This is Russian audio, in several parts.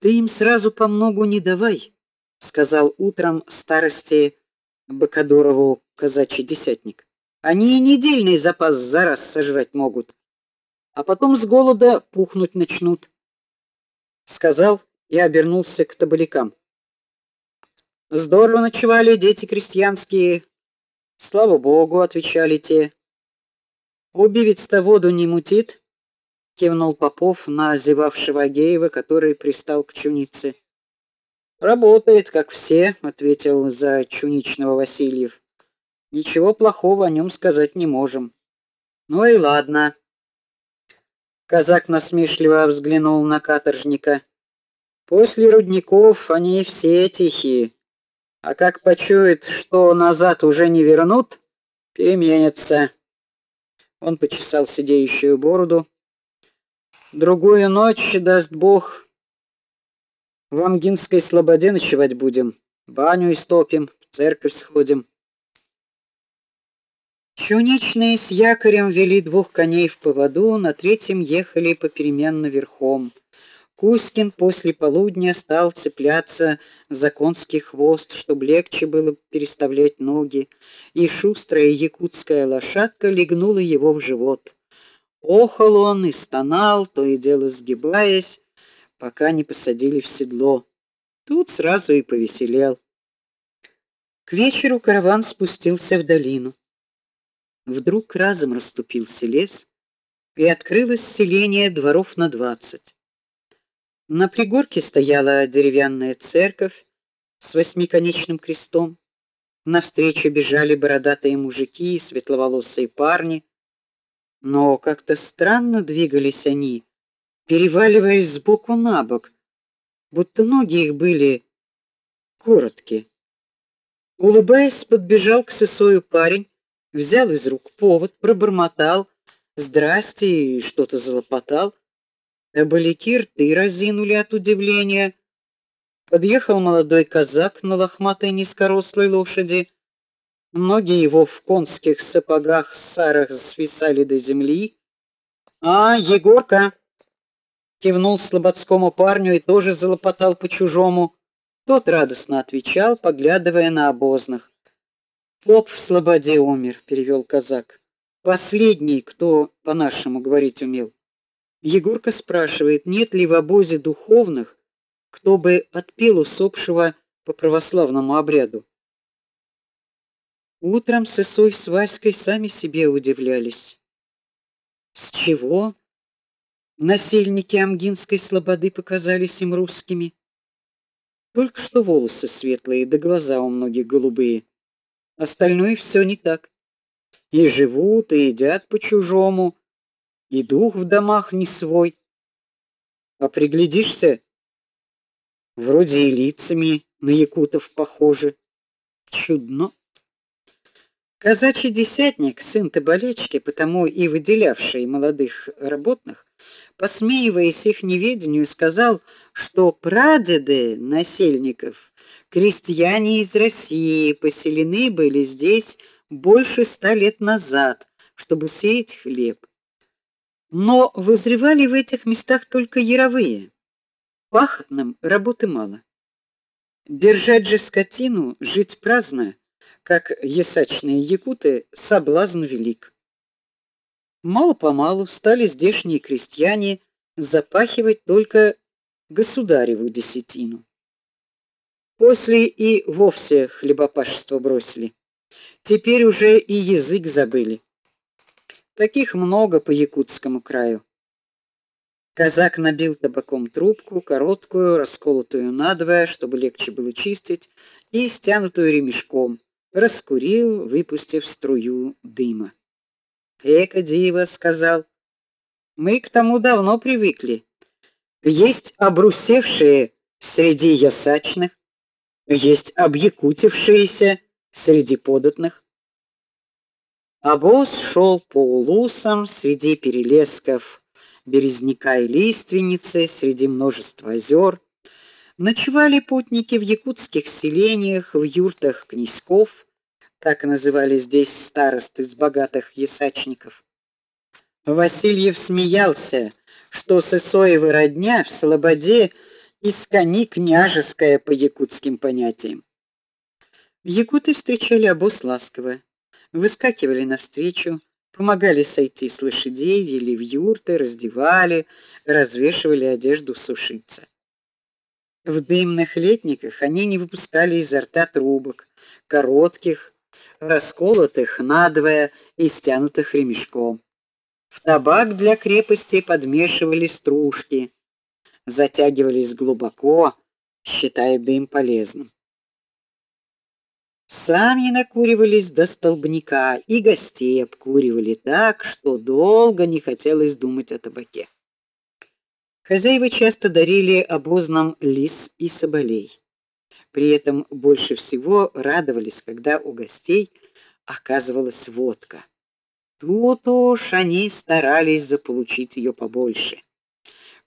Ты им сразу по многу не давай, сказал утром старости Бакадорову казачий десятник. Они и недельный запас за раз сожрать могут, а потом с голода пухнуть начнут. Сказал и обернулся к табалякам. Здорово ночевали дети крестьянские. Слава богу, отвечали те. Убивец-то воду не мутит, кивнул Попов на зевавшего Агеева, который пристал к чунице. Работает, как все, ответил за чуничного Васильев. Ничего плохого о нем сказать не можем. Ну и ладно. Казак насмешливо взглянул на каторжника. После рудников они все тихие, а как почуют, что назад уже не вернут, переменятся. Он почесал сидеющую бороду. Другую ночь даст Бог в Амгинской слободе ночевать будем. Баню истопим, в церковь сходим. Чуничные с якорем вели двух коней в поводу, на третьем ехали попеременно верхом. Кузькин после полудня стал цепляться за конский хвост, чтобы легче было переставлять ноги, и шустрая якутская лошадка легнула его в живот. Охал он и стонал, то и дело сгибаясь, пока не посадили в седло. Тут сразу и повеселел. К вечеру караван спустился в долину. Вдруг разом расступился лес, и открылось селение дворов на двадцать. На пригорке стояла деревянная церковь с восьмиконечным крестом. Навстречу бежали бородатые мужики и светловолосые парни, но как-то странно двигались они, переваливаясь с боку на бок, будто ноги их были короткие. Улыбаясь, подбежал к сысою парень, взял из рук повод, пробормотал: "Здрасте" и что-то залопотал. Табаляки рты разинули от удивления. Подъехал молодой казак на лохматой низкорослой лошади. Ноги его в конских сапогах сарах свисали до земли. "А, Егорка!" кивнул слободскому парню и тоже залопотал по-чужому. Тот радостно отвечал, поглядывая на обозных. "Поп в слободе умер", перевел казак. "Последний, кто по-нашему говорить умел". Егорка спрашивает, нет ли в обозе духовных, кто бы отпел усопшего по православному обряду. Утром Сысой с Васькой сами себе удивлялись. С чего насельники Амгинской слободы показались им русскими? Только что волосы светлые, да глаза у многих голубые. Остальное все не так. И живут, и едят по-чужому, и дух в домах не свой. А приглядишься, вроде и лицами на якутов похожи. Чудно. Казачий десятник, сын табалечки, потому и выделявший молодых работных, посмеиваясь их неведению, сказал, что прадеды насельников, крестьяне из России, поселены были здесь больше ста лет назад, чтобы сеять хлеб. Но вызревали в этих местах только яровые. Пахотным работы мало. Держать же скотину, жить праздно, как ясачные якуты, соблазн велик. Мало-помалу стали здешние крестьяне запахивать только государеву десятину. После и вовсе хлебопашество бросили. Теперь уже и язык забыли. Таких много по якутскому краю. Казак набил табаком трубку, короткую, расколотую надвое, чтобы легче было чистить, и стянутую ремешком, раскурил, выпустив струю дыма. "Эка диво", сказал. "Мы к тому давно привыкли. Есть обрусевшие среди ясачных, есть объякутившиеся среди податных. Обоз шел по улусам среди перелесков березняка и лиственницы, среди множества озер. Ночевали путники в якутских селениях, в юртах князьков, так называли здесь старосты из богатых ясачников. Васильев смеялся, что Сысоевы родня в Слободе из кони княжеская по якутским понятиям. Якуты встречали обоз ласково, выскакивали навстречу, помогали сойти с лошадей, вели в юрты, раздевали, развешивали одежду сушиться. В дымных летниках они не выпускали изо рта трубок, коротких, расколотых надвое и стянутых ремешком. В табак для крепости подмешивали стружки, затягивались глубоко, считая дым полезным. Сами накуривались до столбняка и гостей обкуривали так, что долго не хотелось думать о табаке. Хозяева часто дарили обозным лис и соболей. При этом больше всего радовались, когда у гостей оказывалась водка. Тут уж они старались заполучить ее побольше.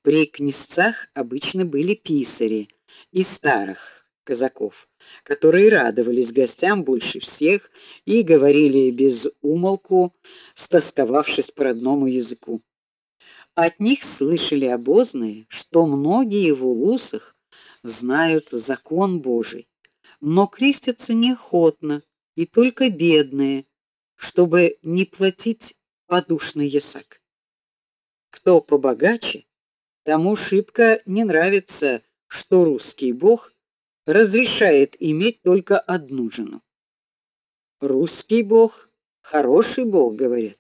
При князцах обычно были писари из старых казаков, которые радовались гостям больше всех и говорили без умолку, стосковавшись по родному языку. От них слышали обозные, что многие в улусах знают закон Божий, но крестятся неохотно, и только бедные, чтобы не платить подушный ясак. Кто побогаче, тому шибко не нравится, что русский бог разрешает иметь только одну жену. Русский бог хороший бог, говорят.